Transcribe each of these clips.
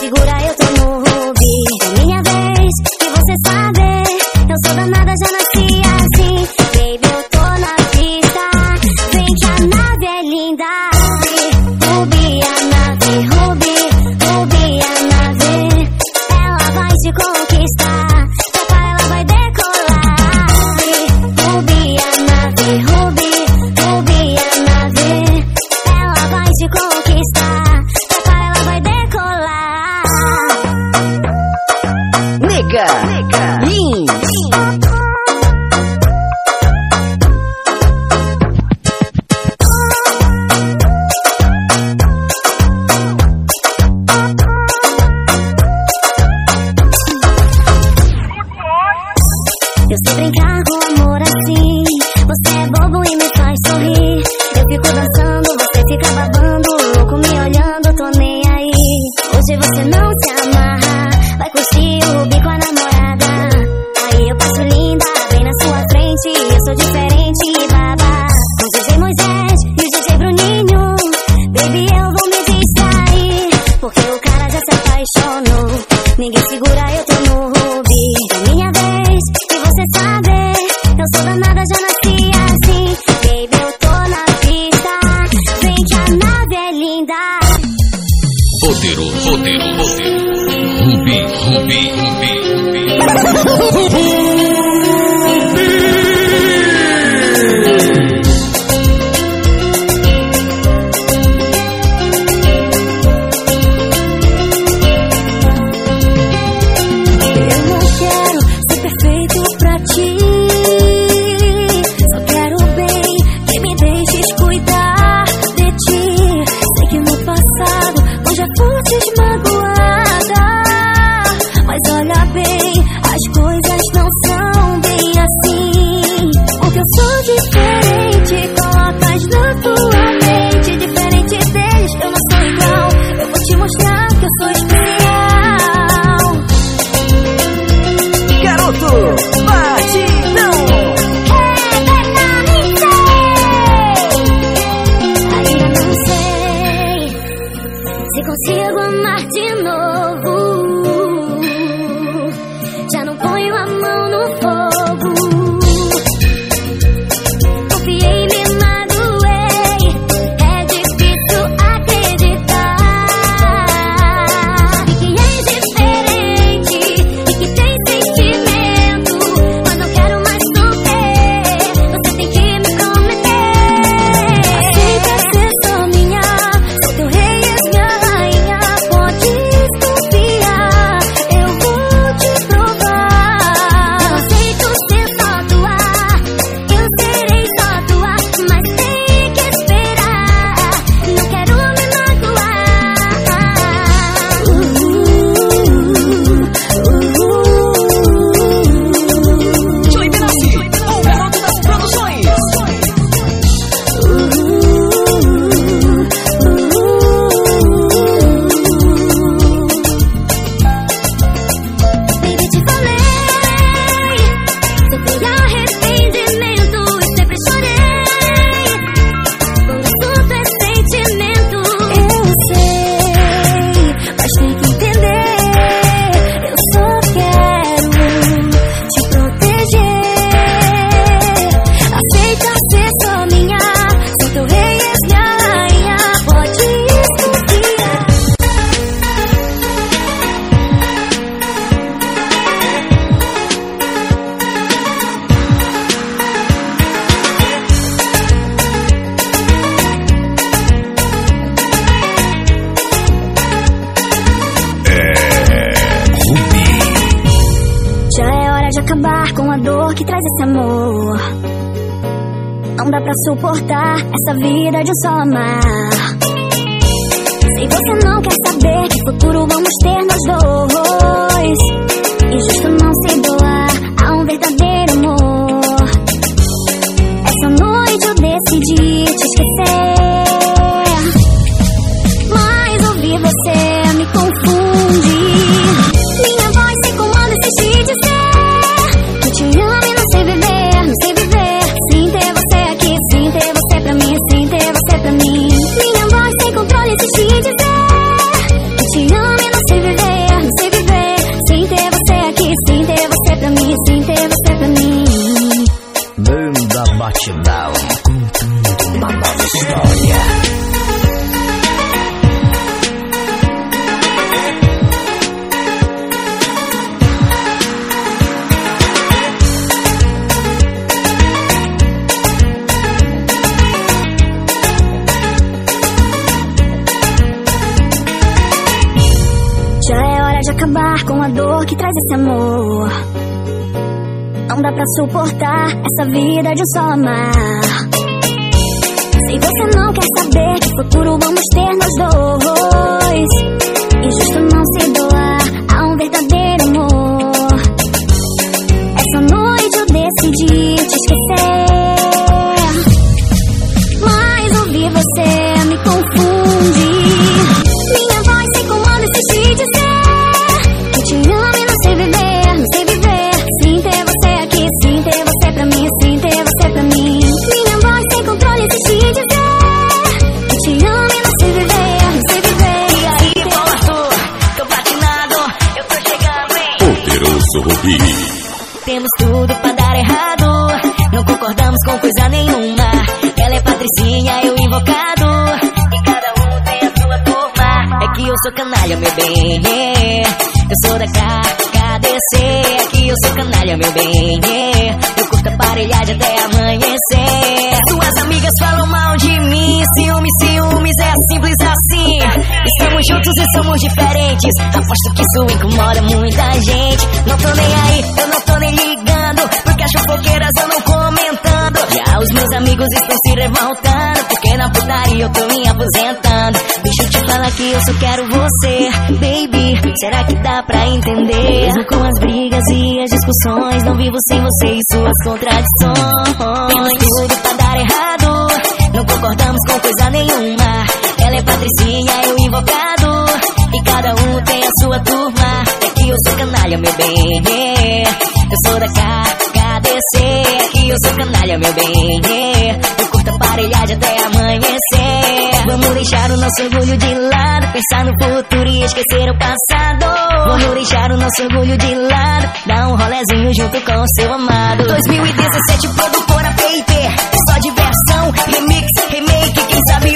segura. everyone Suportar essa vida de só amar. Se você não quer saber que futuro vamos ter nós dois, injusto não se Batidão, contando uma nova história. Já é hora de acabar com a dor que traz esse amor. Dá pra suportar essa vida de só amar. Se você não quer saber que futuro vamos ter nós dois, injusto não se doar canalha, meu bem, eu curto aparelhagem até amanhecer. Suas amigas falam mal de mim, ciúmes, ciúmes, é simples assim. Estamos juntos e somos diferentes. Aposto que isso incomoda muita gente. Não tô nem aí, eu não tô nem ligando. Porque as fofoqueiras andam comentando. Já os meus amigos estão se revoltando. Porque na putaria eu tô me aposentando. Falar que eu só quero você, baby. Será que dá pra entender? Mesmo com as brigas e as discussões, não vivo sem você e suas contradições. Temos tudo pra dar errado. Não concordamos com coisa nenhuma. Ela é patricinha, eu invocado. E cada um tem a sua turma. É que eu sou canalha, meu bem. Eu sou da KDC. É que eu sou canalha, meu bem. Aparelhagem até amanhecer. Vamos deixar o nosso orgulho de lado. Pensar no futuro e esquecer o passado. Vamos deixar o nosso orgulho de lado. Dar um rolezinho junto com o seu amado. 2017, produtora PIP. Só diversão, remix, remake. Quem sabe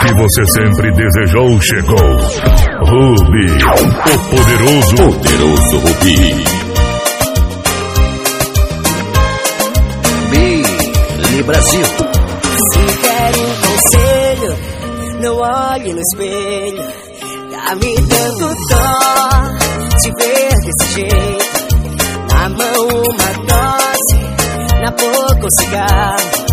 que você sempre desejou chegou. Rubi, o poderoso. Poderoso Rubi. Billy Brasil. Se quer um conselho, não olhe no espelho. Tá me dando dó te ver desse jeito. Na mão uma dose, na boca um cigarro.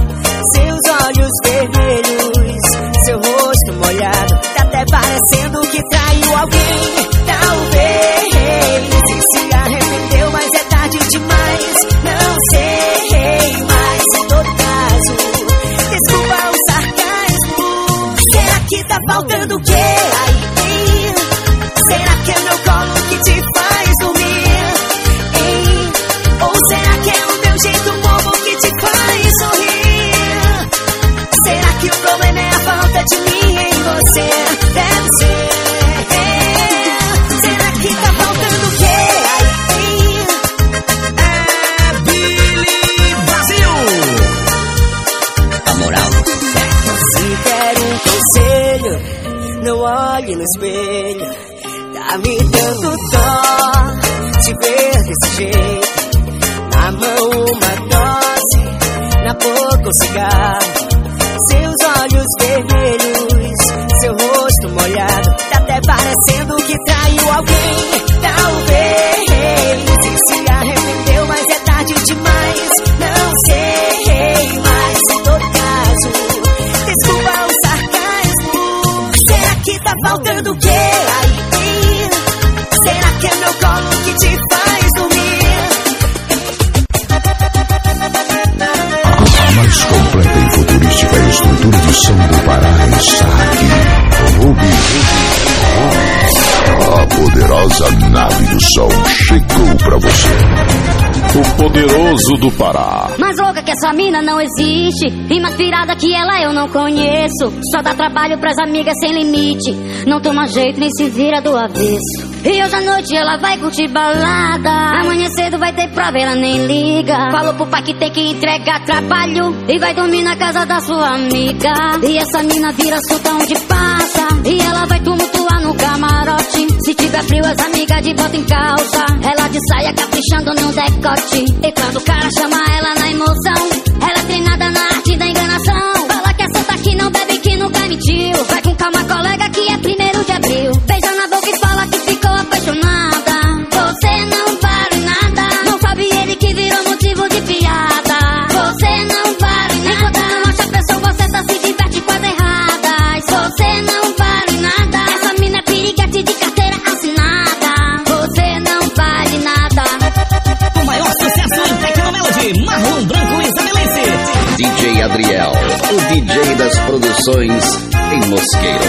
Seus olhos vermelhos, seu rosto molhado. Tá até parecendo que traiu alguém. Talvez espelho poderosa nave do sol chegou pra você. O poderoso do Pará. Mais louca que essa mina não existe. Mais pirada que ela eu não conheço. Só dá trabalho pras amigas sem limite. Não toma jeito nem se vira do avesso. E hoje à noite ela vai curtir balada. Amanhã cedo vai ter prova, ela nem liga. Falou pro pai que tem que entregar trabalho. E vai dormir na casa da sua amiga. E essa mina vira solta onde passa. E ela vai tumultuar no camarote. Se tiver frio, as amigas de bota em calça. Ela de saia caprichando no decote. E quando o cara chama ela na emoção, ela é treinada na arte da enganação. Produções em Mosqueiro.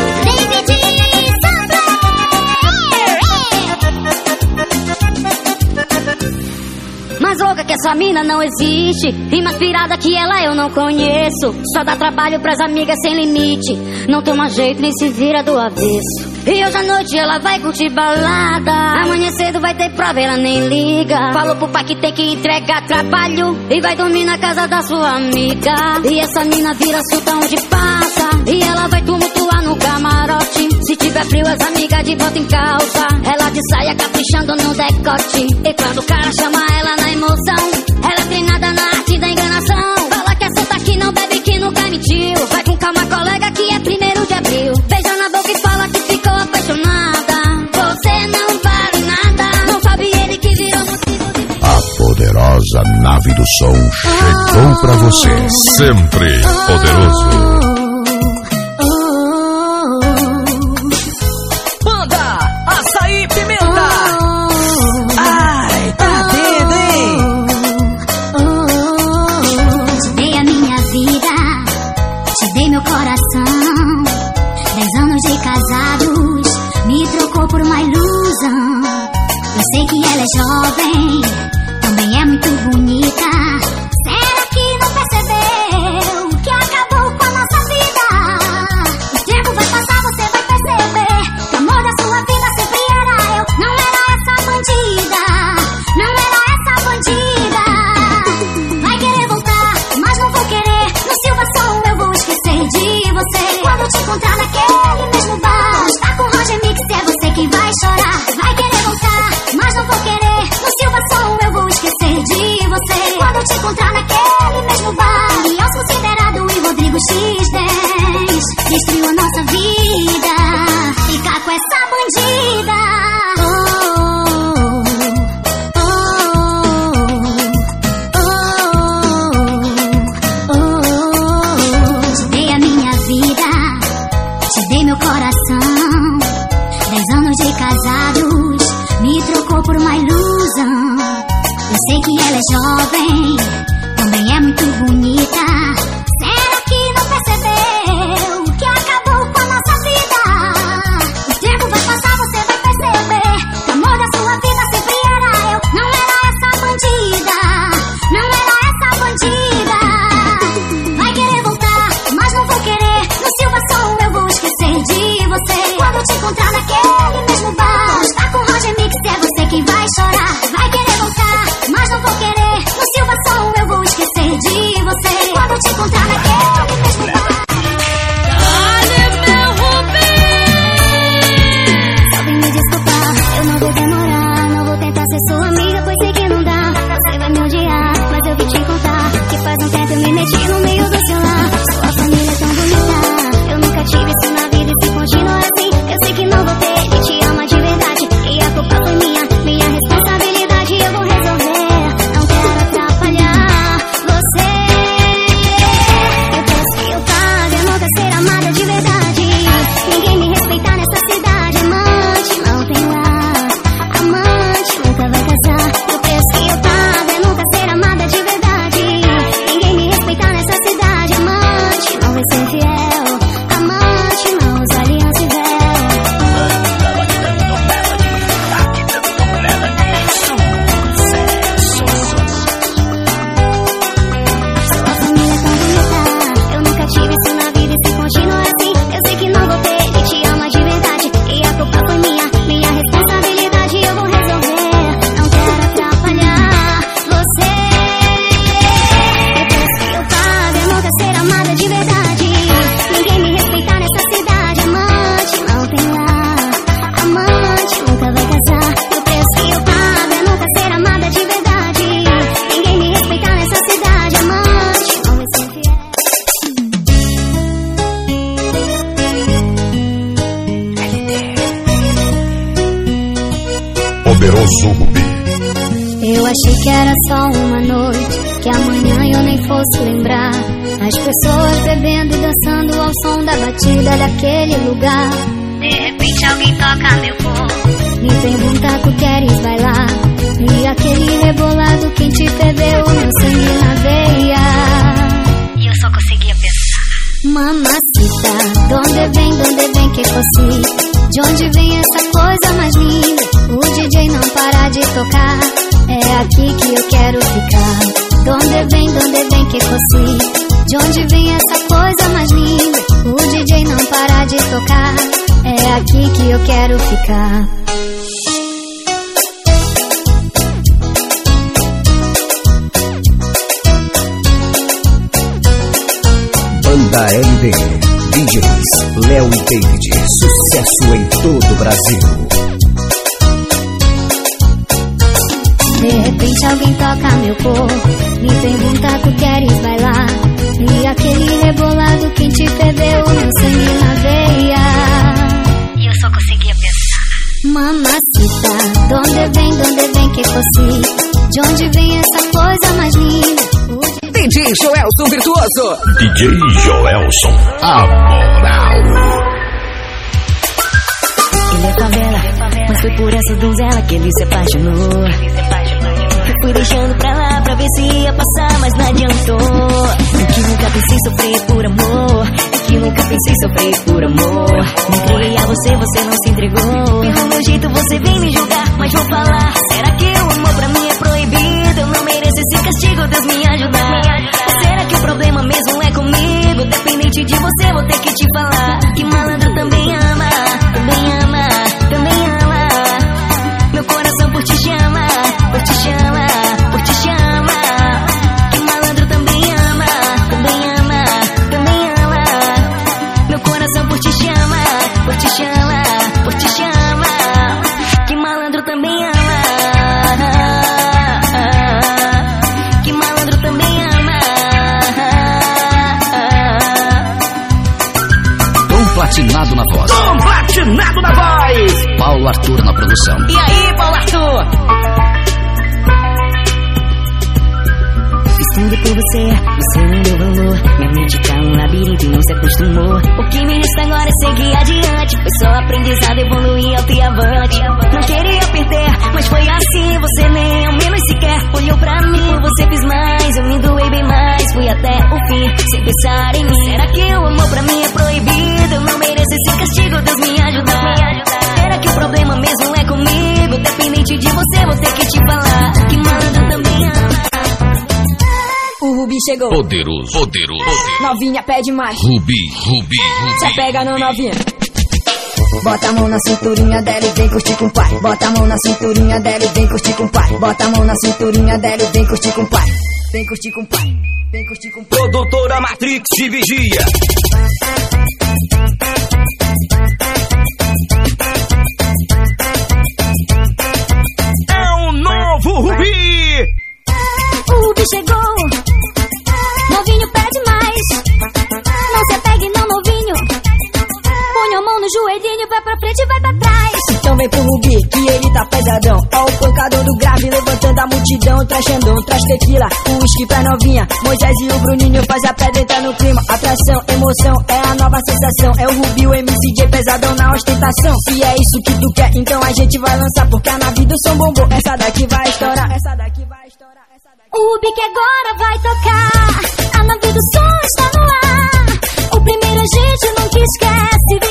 Mais que essa mina não existe. Mais pirada que ela eu não conheço. Só dá trabalho pras amigas sem limite. Não toma jeito nem se vira do avesso. E hoje à noite ela vai curtir balada. Amanhã cedo vai ter prova, ela nem liga. Falou pro pai que tem que entregar trabalho. E vai dormir na casa da sua amiga. E essa mina vira solta onde passa. E ela vai tumultuar no camarote. Se tiver frio, as amigas de bota em calça. Ela de saia caprichando no decote. E quando o cara chama ela na emoção, ela é treinada na arte da enganação. Fala que é santa que não bebe, que nunca mentiu. Vai com calma, colega, que é primeiro de abril. Beija na boca e fala que ficou apaixonada. Você não vale nada. Não sabe ele que virou motivo de. A poderosa nave do som chegou pra você. Sempre poderoso. Meu coração. Dez anos de casados, me trocou por uma ilusão. Eu sei que ela é jovem, também é muito bonita. Era só uma noite, que amanhã eu nem fosse lembrar. As pessoas bebendo e dançando ao som da batida daquele lugar. De repente alguém toca meu corpo, me pergunta tu queres bailar. E aquele rebolado quente ferveu meu sangue na veia. E eu só conseguia pensar. Mamacita, donde vem, donde vem que fosse? De onde vem essa coisa mais linda? O DJ não para de tocar. É aqui que eu quero ficar. Donde vem, donde vem que fosse? De onde vem essa coisa mais linda? O DJ não para de tocar. É aqui que eu quero ficar. Banda LD DJs Léo e David, sucesso em todo o Brasil. De repente alguém toca meu corpo, me pergunta tu queres bailar. E aquele rebolado que te ferveu meu sangue na veia. E eu só conseguia pensar. Mamacita, donde vem, donde vem que fosse? De onde vem essa coisa mais linda? DJ Joelson Virtuoso. DJ Joelson, a moral. Ele é favela, mas foi por essa donzela que ele se apaixonou. Fui deixando pra lá pra ver se ia passar, mas não adiantou. É que nunca pensei sofrer por amor. É que nunca pensei sofrer por amor. Me entreguei a você, você não se entregou. Pelo meu jeito você vem me julgar, mas vou falar. Tá um labirinto e não se acostumou. O que me resta agora é seguir adiante. Foi só aprendizado, evoluir alto e avante. Não queria perder, mas foi assim. Você nem ao menos sequer olhou pra mim. Você fez mais, eu me doei bem mais. Fui até o fim, sem pensar em mim. Será que o amor pra mim é proibido? Eu não mereço esse castigo, Deus me ajudar. Será que o problema mesmo é comigo? Dependente de você, vou ter que te falar. Que malandro também. O Rubi chegou. Poderoso, poderoso, poderoso. Novinha pede mais. Rubi, Rubi, Se Rubi. pega no novinha. Bota a mão na cinturinha dela e vem curtir com o pai. Bota a mão na cinturinha dela e vem curtir com o pai. Bota a mão na cinturinha dela e vem curtir com o pai. Vem curtir com o pai. Vem curtir com o pai. Produtora Matrix de Vigia. Vem pro Rubi, que ele tá pesadão. Ó o pancador do grave, levantando a multidão. Traz Xandão, traz tequila, o uísque pra novinha. Moisés e o Bruninho faz a pedra entrar no clima. Atração, emoção, é a nova sensação. É o Rubi, o MCJ pesadão na ostentação. Se é isso que tu quer, então a gente vai lançar. Porque a nave do som bombou, essa daqui vai estourar. Essa daqui vai estourar. Essa daqui... O Rubi que agora vai tocar. A nave do som está no ar. O primeiro a gente nunca esquece.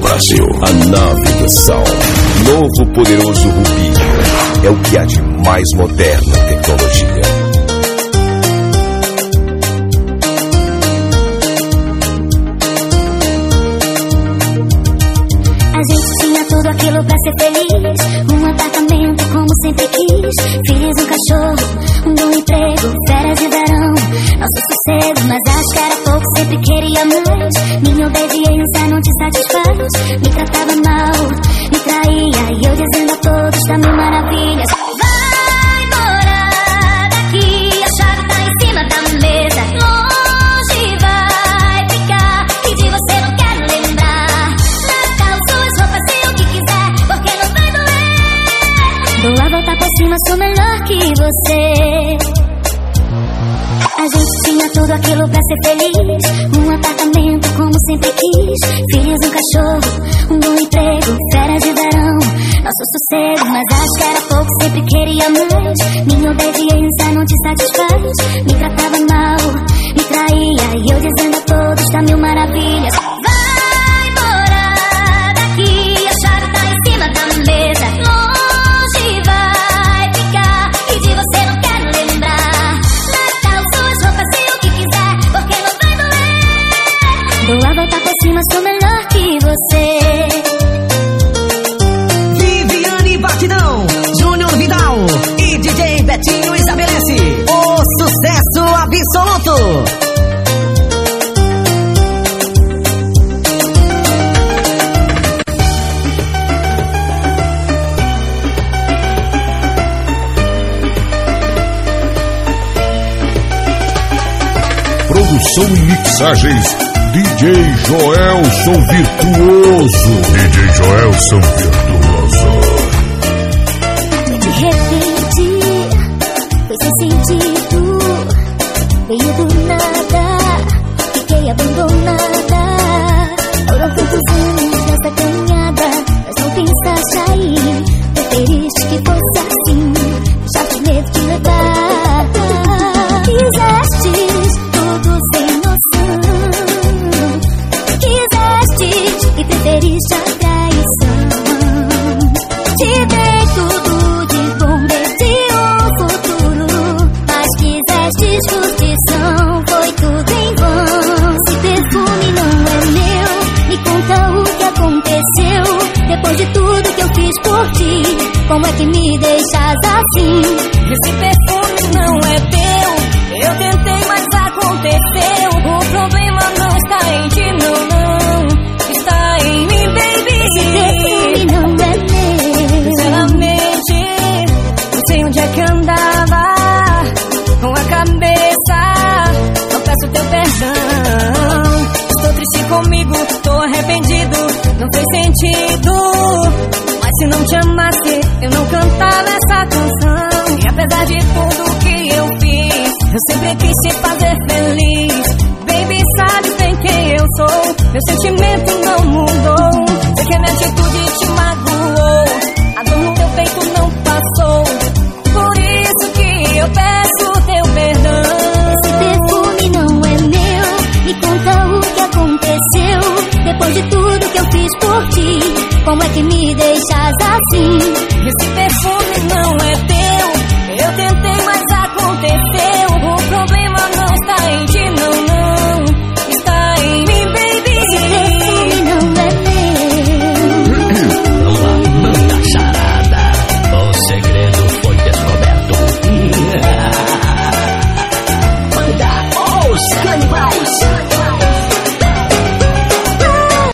Brasil. A som. Novo poderoso Rubi. É o que há de mais moderno em tecnologia. Dou a volta por cima, sou melhor que você. A gente tinha tudo aquilo pra ser feliz. Um apartamento como sempre quis. Fiz um cachorro, um bom emprego, férias de verão. Nosso sossego, mas acho que era pouco, sempre queria mais. Minha obediência não te satisfaz. Me tratava mal, me traía. E eu dizendo a todos da mil maravilhas. Cima, sou melhor que você. Viviane Batidão, Júnior Vidal e DJ Betinho estabelece o sucesso absoluto. Produção e mixagens DJ Joelson Virtuoso. DJ Joelson Virtuoso. De repente, foi sem sentido, veio do nada, fiquei abandonada. Como é que me deixas assim? Esse perfume não é teu. Eu tentei, mas aconteceu. O problema não está em ti, não, não. Estou triste comigo, tô arrependido. Não fez sentido. Mas se não te amasse, eu não cantava essa canção. E apesar de tudo que eu fiz, eu sempre quis te fazer feliz. Baby, sabe bem quem eu sou. Meu sentimento não mudou. Que me deixas assim? Esse perfume não